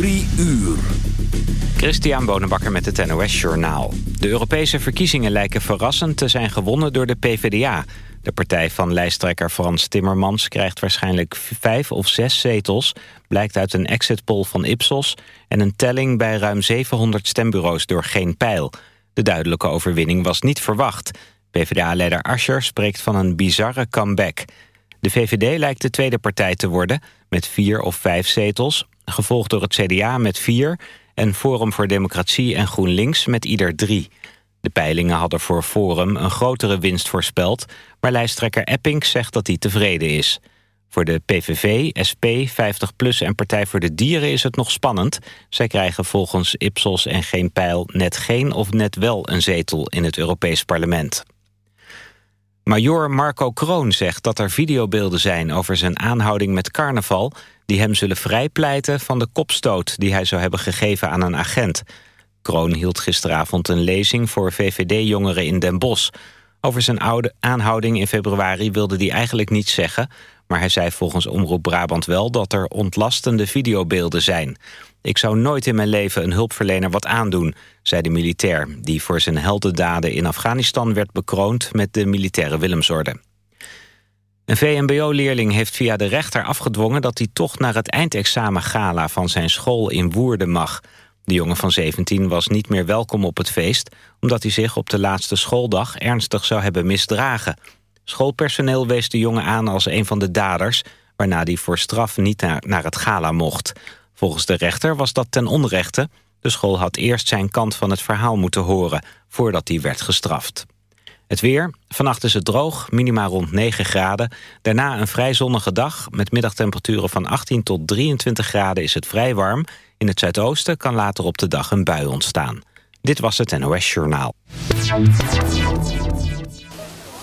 Drie uur. Christian Bonenbakker met het NOS Journaal. De Europese verkiezingen lijken verrassend te zijn gewonnen door de PvdA. De partij van lijsttrekker Frans Timmermans krijgt waarschijnlijk vijf of zes zetels... blijkt uit een exit poll van Ipsos... en een telling bij ruim 700 stembureaus door Geen Pijl. De duidelijke overwinning was niet verwacht. PvdA-leider Ascher spreekt van een bizarre comeback... De VVD lijkt de tweede partij te worden, met vier of vijf zetels... gevolgd door het CDA met vier... en Forum voor Democratie en GroenLinks met ieder drie. De peilingen hadden voor Forum een grotere winst voorspeld... maar lijsttrekker Epping zegt dat hij tevreden is. Voor de PVV, SP, 50PLUS en Partij voor de Dieren is het nog spannend. Zij krijgen volgens Ipsos en Geen Pijl net geen of net wel een zetel in het Europees Parlement. Major Marco Kroon zegt dat er videobeelden zijn over zijn aanhouding met carnaval... die hem zullen vrijpleiten van de kopstoot die hij zou hebben gegeven aan een agent. Kroon hield gisteravond een lezing voor VVD-jongeren in Den Bosch. Over zijn oude aanhouding in februari wilde hij eigenlijk niets zeggen... maar hij zei volgens Omroep Brabant wel dat er ontlastende videobeelden zijn... Ik zou nooit in mijn leven een hulpverlener wat aandoen, zei de militair... die voor zijn heldendaden in Afghanistan werd bekroond met de militaire Willemsorde. Een VMBO-leerling heeft via de rechter afgedwongen... dat hij toch naar het eindexamen-gala van zijn school in Woerden mag. De jongen van 17 was niet meer welkom op het feest... omdat hij zich op de laatste schooldag ernstig zou hebben misdragen. Schoolpersoneel wees de jongen aan als een van de daders... waarna hij voor straf niet naar, naar het gala mocht... Volgens de rechter was dat ten onrechte. De school had eerst zijn kant van het verhaal moeten horen... voordat hij werd gestraft. Het weer. Vannacht is het droog, minima rond 9 graden. Daarna een vrij zonnige dag. Met middagtemperaturen van 18 tot 23 graden is het vrij warm. In het zuidoosten kan later op de dag een bui ontstaan. Dit was het NOS Journaal.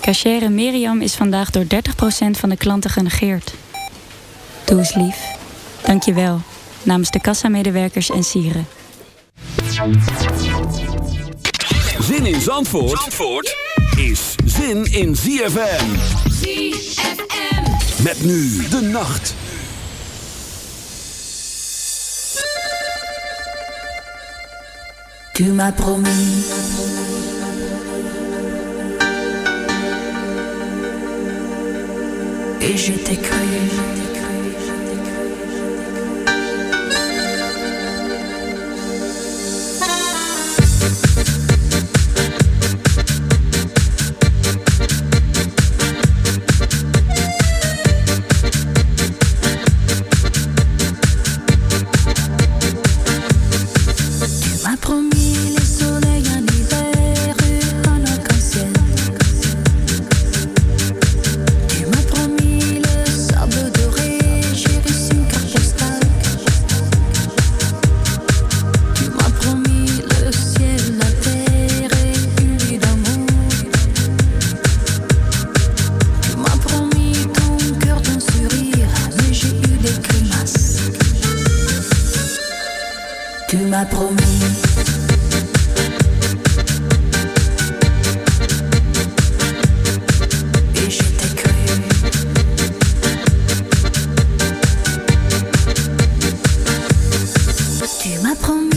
Cachere Miriam is vandaag door 30% van de klanten genegeerd. Doe eens lief. Dank je wel namens de kassamedewerkers en sieren. Zin in Zandvoort, Zandvoort is zin in ZFM. ZFM. Met nu de nacht. Tu m'as promis. Et je t'ai cru. m'apprends.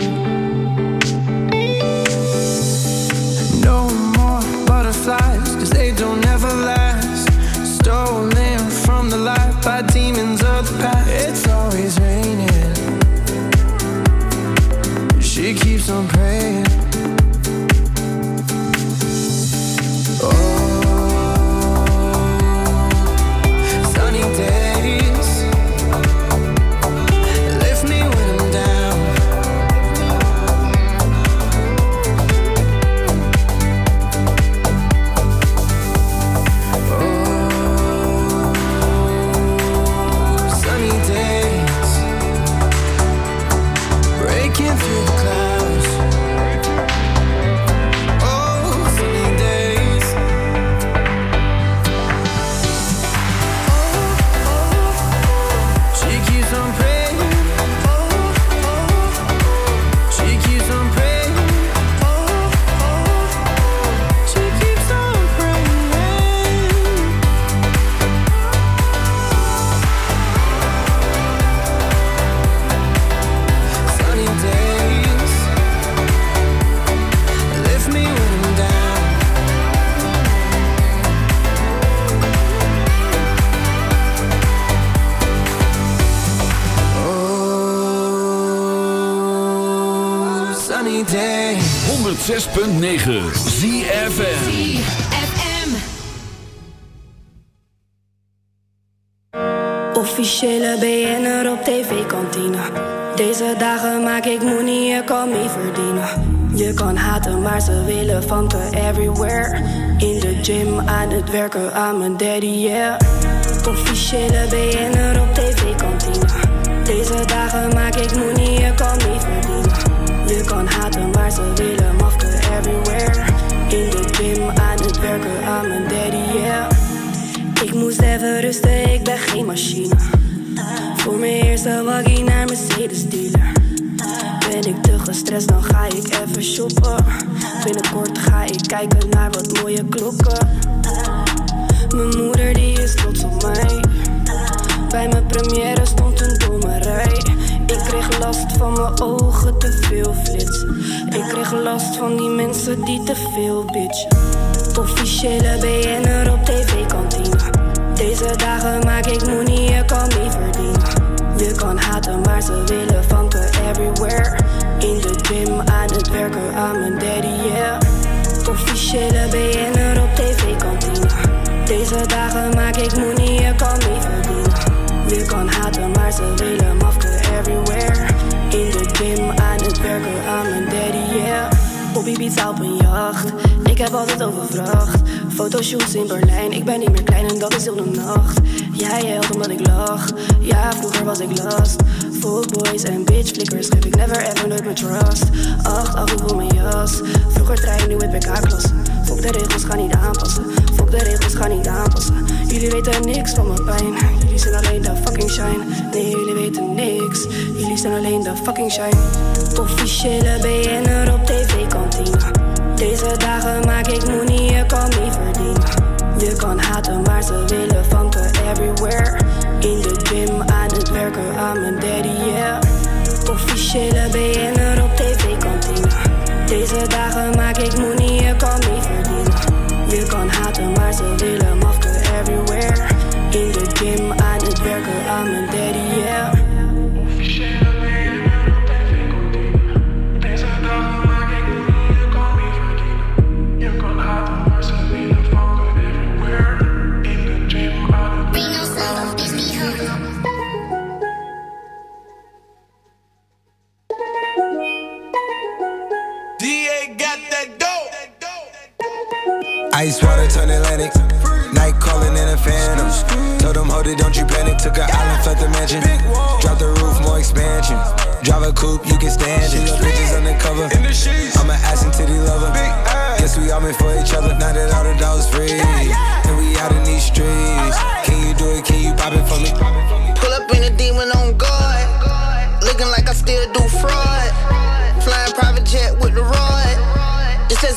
I'm praying Officiële BN'er op tv-kantine. Deze dagen maak ik money, je kan mee verdienen. Je kan haten, maar ze willen van te everywhere. In de gym, aan het werken, aan mijn daddy, yeah. Officiële BN'er op tv-kantine. Deze dagen maak ik money, je kan mee verdienen. Je kan haten, maar ze willen mafke everywhere. In de gym aan het werken aan mijn daddy, yeah. Ik moest even rusten, ik ben geen machine. Voor mijn eerste waggie naar Mercedes dealer. Ben ik te gestrest, dan ga ik even shoppen. Binnenkort ga ik kijken naar wat mooie klokken. Mijn moeder die is trots op mij. Bij mijn première stond een domme rij. Ik kreeg last van mijn ogen, te veel flits. Ik kreeg last van die mensen die te veel bitch. Officiële BN'er op tv-kantine. Deze dagen maak ik money, je kan niet verdienen. Je kan haten, maar ze willen vanken everywhere. In de gym, aan het werken, aan mijn daddy, yeah. Officiële BN'er op tv-kantine. Deze dagen maak ik money, je kan niet verdienen. Je kan haten, maar ze willen mafke everywhere. In de gym, aan het werken, aan mijn daddy, yeah. Op Ibiza op een jacht, ik heb altijd overvracht. Fotoshoots in Berlijn, ik ben niet meer klein en dat is heel de nacht. Jij helpt omdat ik lach, ja vroeger was ik last. Fuckboys en bitch flickers ik never ever nooit mijn trust. Acht af, wil mijn jas. Vroeger trein, nu met PK-klasse. Fok de regels, ga niet aanpassen. Fok de regels, ga niet aanpassen. Jullie weten niks van mijn pijn. Jullie zijn alleen de fucking shine. Nee, jullie weten niks. Jullie zijn alleen de fucking shine. Officiële BN'er op tv-kantine. Deze dagen maak ik money, je kan niet verdienen. Je kan haten, maar ze willen vanken everywhere. In de gym, aan het werken, aan mijn daddy, yeah. Officiële BN'er op tv-kantine. Deze dagen maak ik money, je kan niet verdienen. Je kan haten, maar ze willen mafke everywhere. In the gym, I need Berger, I'm a daddy.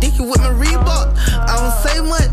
dicky with my Reebok. I don't say much,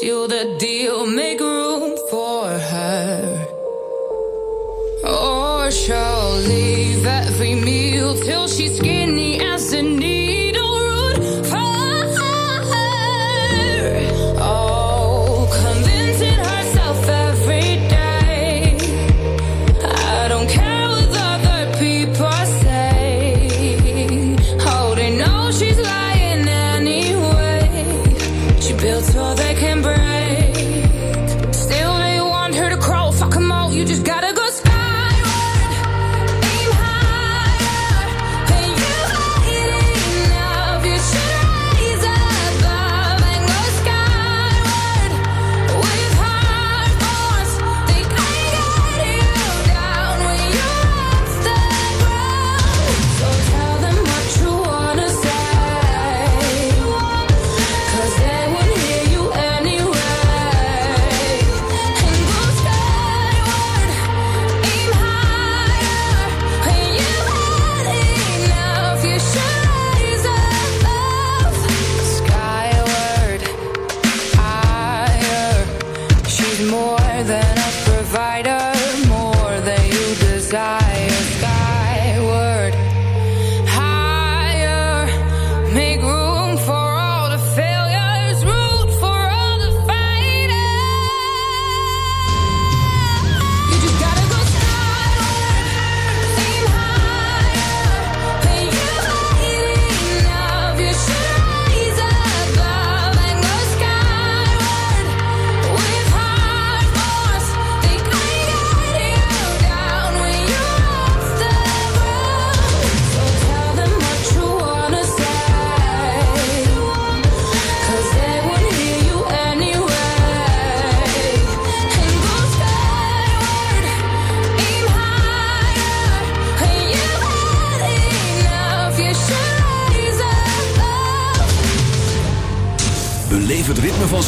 Seal the deal, make room for her. Or she'll leave every meal till she's skinny as a needle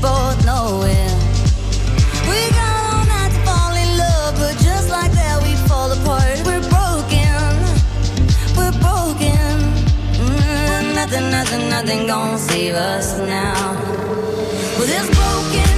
both. We got all night to fall in love, but just like that, we fall apart. We're broken, we're broken. Mm, nothing, nothing, nothing gonna save us now. Well, this broken.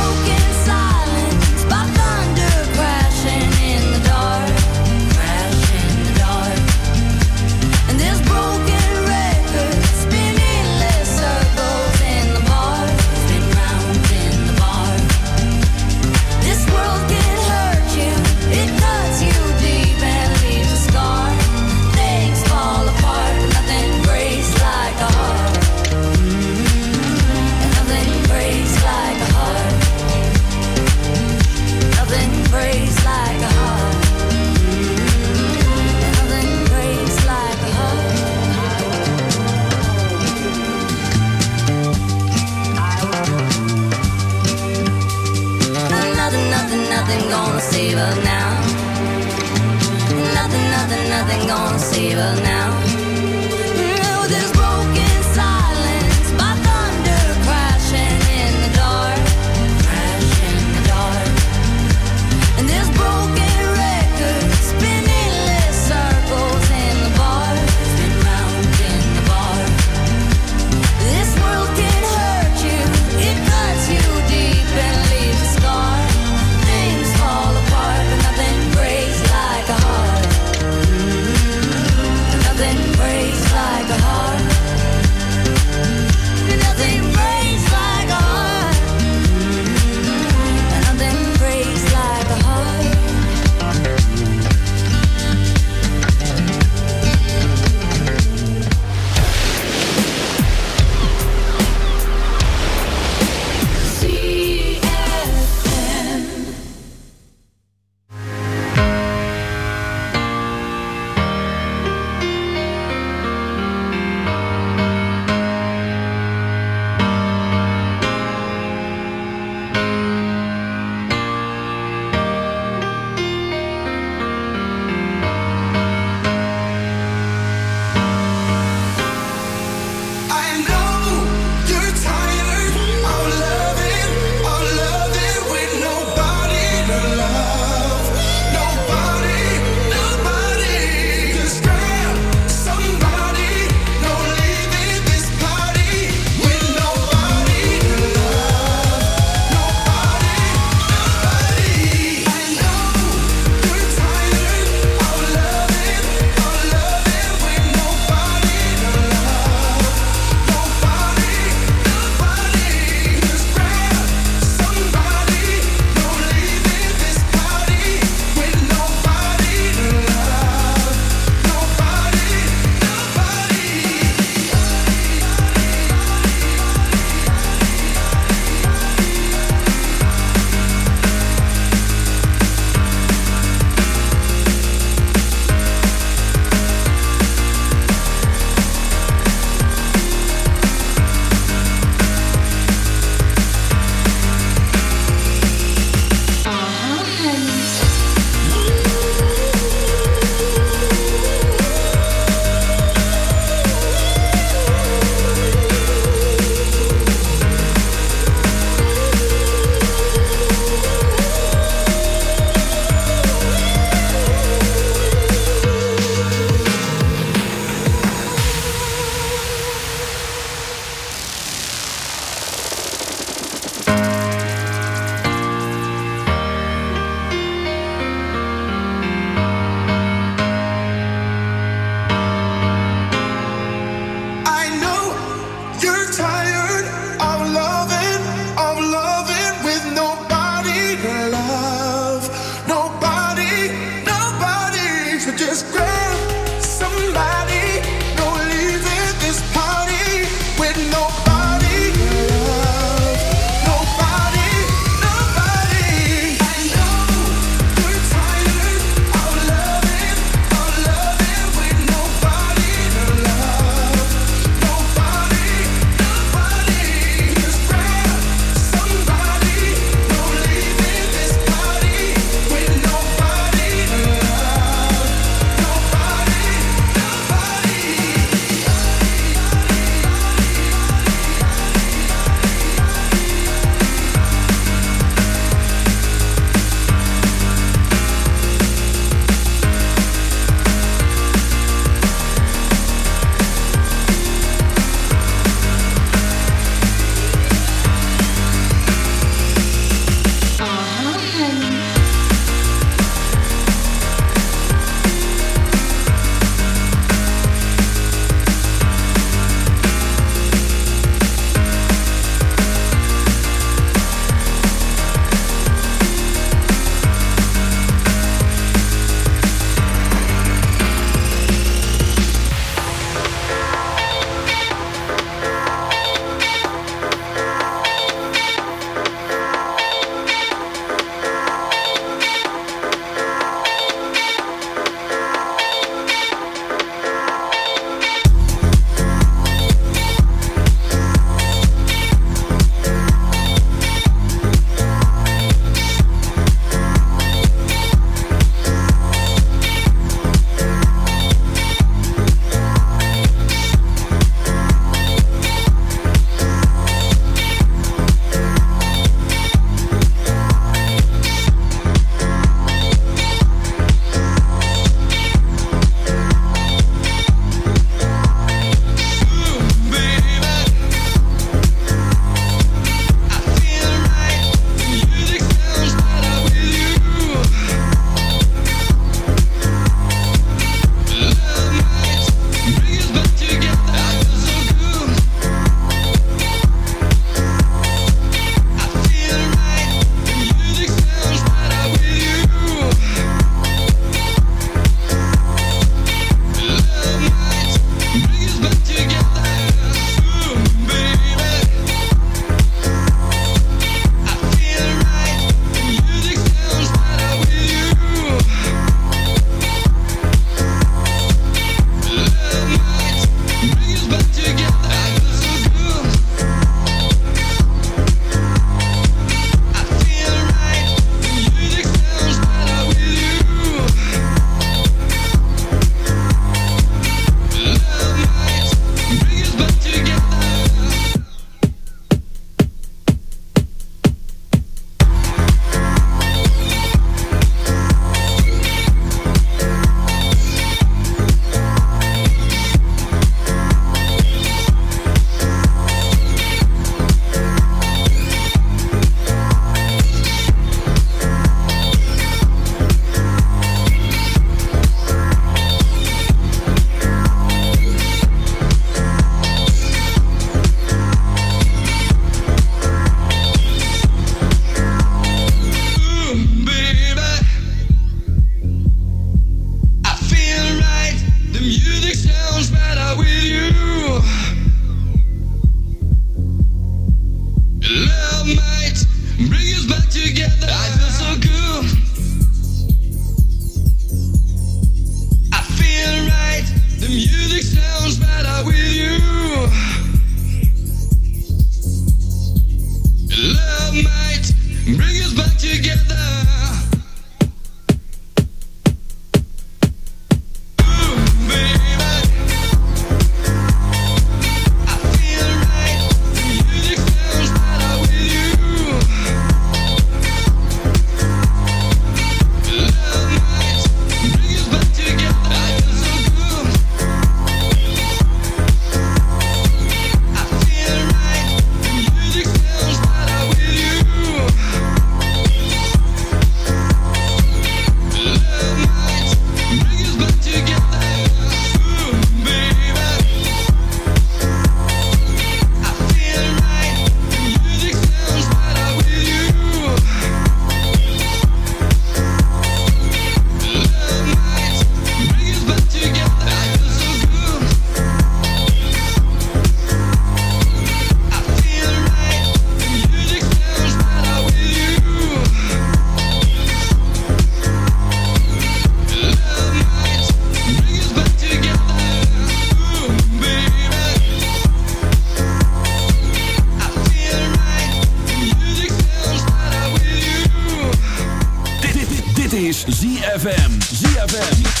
ZFM. ZFM.